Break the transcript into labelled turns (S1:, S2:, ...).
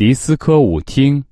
S1: 迪斯科舞厅。